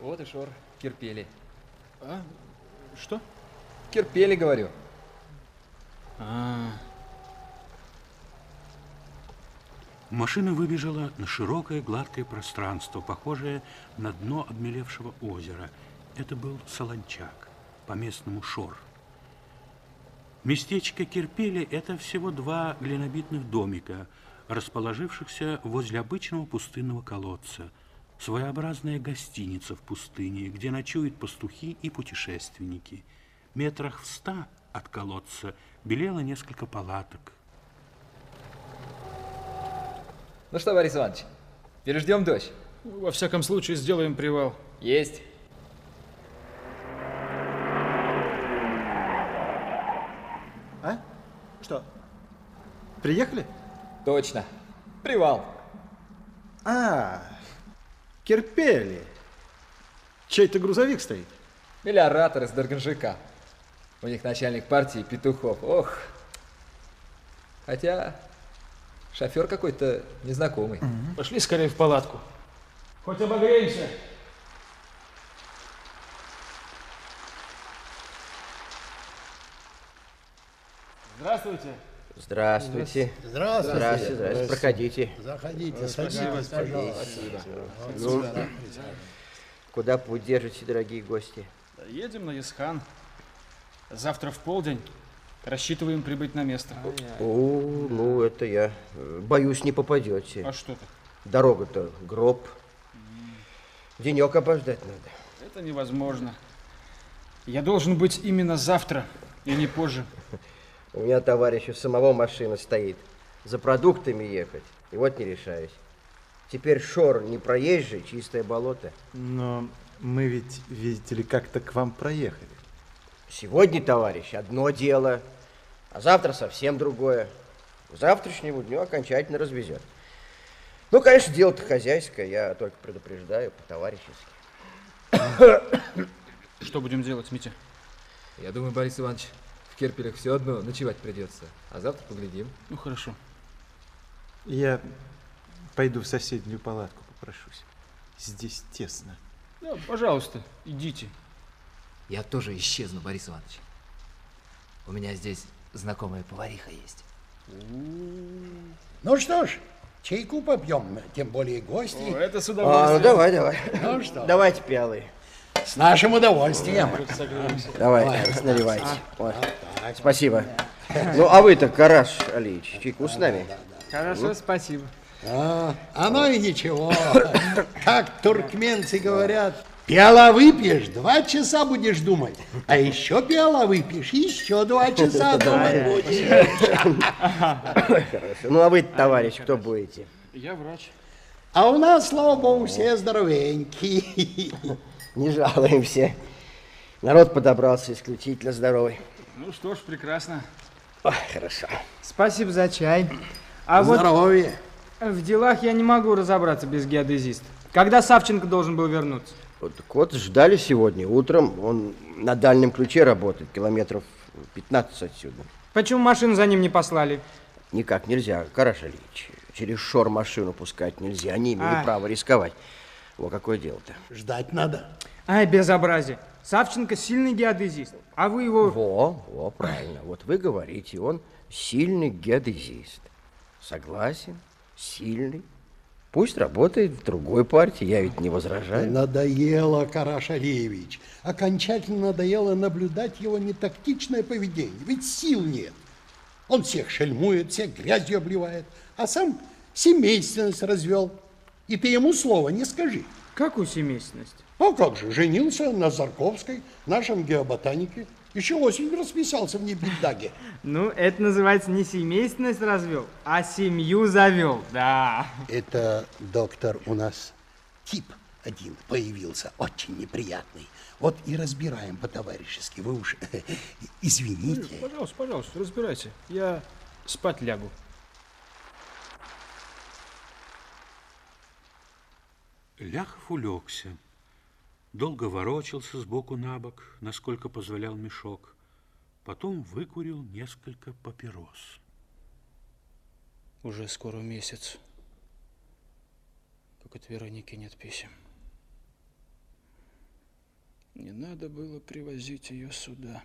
Вот и Шор, Кирпели. А? Что? Кирпели, говорю. А, Машина выбежала на широкое гладкое пространство, похожее на дно обмелевшего озера. Это был Солончак, по-местному Шор. Местечко Кирпели – это всего два глинобитных домика, расположившихся возле обычного пустынного колодца. Своеобразная гостиница в пустыне, где ночуют пастухи и путешественники. Метрах в ста от колодца белело несколько палаток. Ну что, Борис Иванович, переждем дождь? во всяком случае, сделаем привал. Есть. А? Что? Приехали? Точно. Привал. А, Кирпели. Чей-то грузовик стоит. Миллиоратор из Дарганжика. У них начальник партии Петухов. Ох. Хотя шофер какой-то незнакомый. Пошли скорее в палатку. Хоть обогреемся. Здравствуйте. Здравствуйте. Здравствуйте. Здравствуйте, здравствуйте. Проходите. Заходите, садитесь, пожалуйста. Ну, куда путь держите, дорогие гости? Едем на Исхан. Завтра в полдень рассчитываем прибыть на место. О, ну, это я. э, Боюсь, не попадете. А что ты? Дорога-то гроб. Денек обождать надо. Это невозможно. Я должен быть именно завтра, и не позже. У меня, товарищ, у самого машина стоит. За продуктами ехать. И вот не решаюсь. Теперь шор не проезжий, чистое болото. Но мы ведь, видите ли, как-то к вам проехали. Сегодня, товарищ, одно дело, а завтра совсем другое. К завтрашнему дню окончательно развезет. Ну, конечно, дело-то хозяйское, я только предупреждаю по-товарищески. Что будем делать, Митя? Я думаю, Борис Иванович, в Кирпелях все одно ночевать придется. А завтра поглядим. Ну, хорошо. Я пойду в соседнюю палатку попрошусь. Здесь тесно. Да, пожалуйста, идите. Я тоже исчезну, Борис Иванович. У меня здесь знакомая повариха есть. Ну что ж, чайку попьем, тем более гости. О, это с А, ну удовольствием. давай, давай. Ну что, Давайте пиалы. С нашим удовольствием. Давай, наливайте. Вот. Спасибо. Ну, а вы-то, Караш Алиевич, чайку с нами? Хорошо, спасибо. А, оно и ничего. Как туркменцы говорят, пиала выпьешь, два часа будешь думать. А еще пиала выпьешь, еще два часа думать будешь. Хорошо. Ну, а вы, товарищ, кто будете? Я врач. А у нас, слава богу, все здоровенькие. Не жалуемся. Народ подобрался исключительно здоровый. Ну что ж, прекрасно. Ой, хорошо. Спасибо за чай. А вот Здоровье. в делах я не могу разобраться без геодезиста. Когда Савченко должен был вернуться? Вот, так вот, ждали сегодня утром. Он на дальнем ключе работает, километров 15 отсюда. Почему машину за ним не послали? Никак нельзя, Караш Ильич. Через шор машину пускать нельзя. Они имели Ай. право рисковать. Во какое дело-то? Ждать надо. Ай, безобразие. Савченко сильный геодезист, а вы его... Во, во, правильно. Вот вы говорите, он сильный геодезист. Согласен, сильный. Пусть работает в другой партии, я ведь не возражаю. Надоело, Караш Алиевич. Окончательно надоело наблюдать его нетактичное поведение. Ведь сил нет. Он всех шельмует, всех грязью обливает, а сам семейственность развел. И ты ему слова не скажи. Какую семейственность? А как же, женился на Зарковской, нашем геоботанике. Еще осенью расписался в Небельдаге. Ну, это называется не семейственность развел, а семью завел, да. Это, доктор, у нас тип один появился, очень неприятный. Вот и разбираем по-товарищески. Вы уж извините. Пожалуйста, пожалуйста, разбирайте. Я спать лягу. Ляхов улегся. Долго ворочался сбоку на бок, насколько позволял мешок. Потом выкурил несколько папирос. Уже скоро месяц. Как от Вероники нет писем. надо было привозить ее сюда.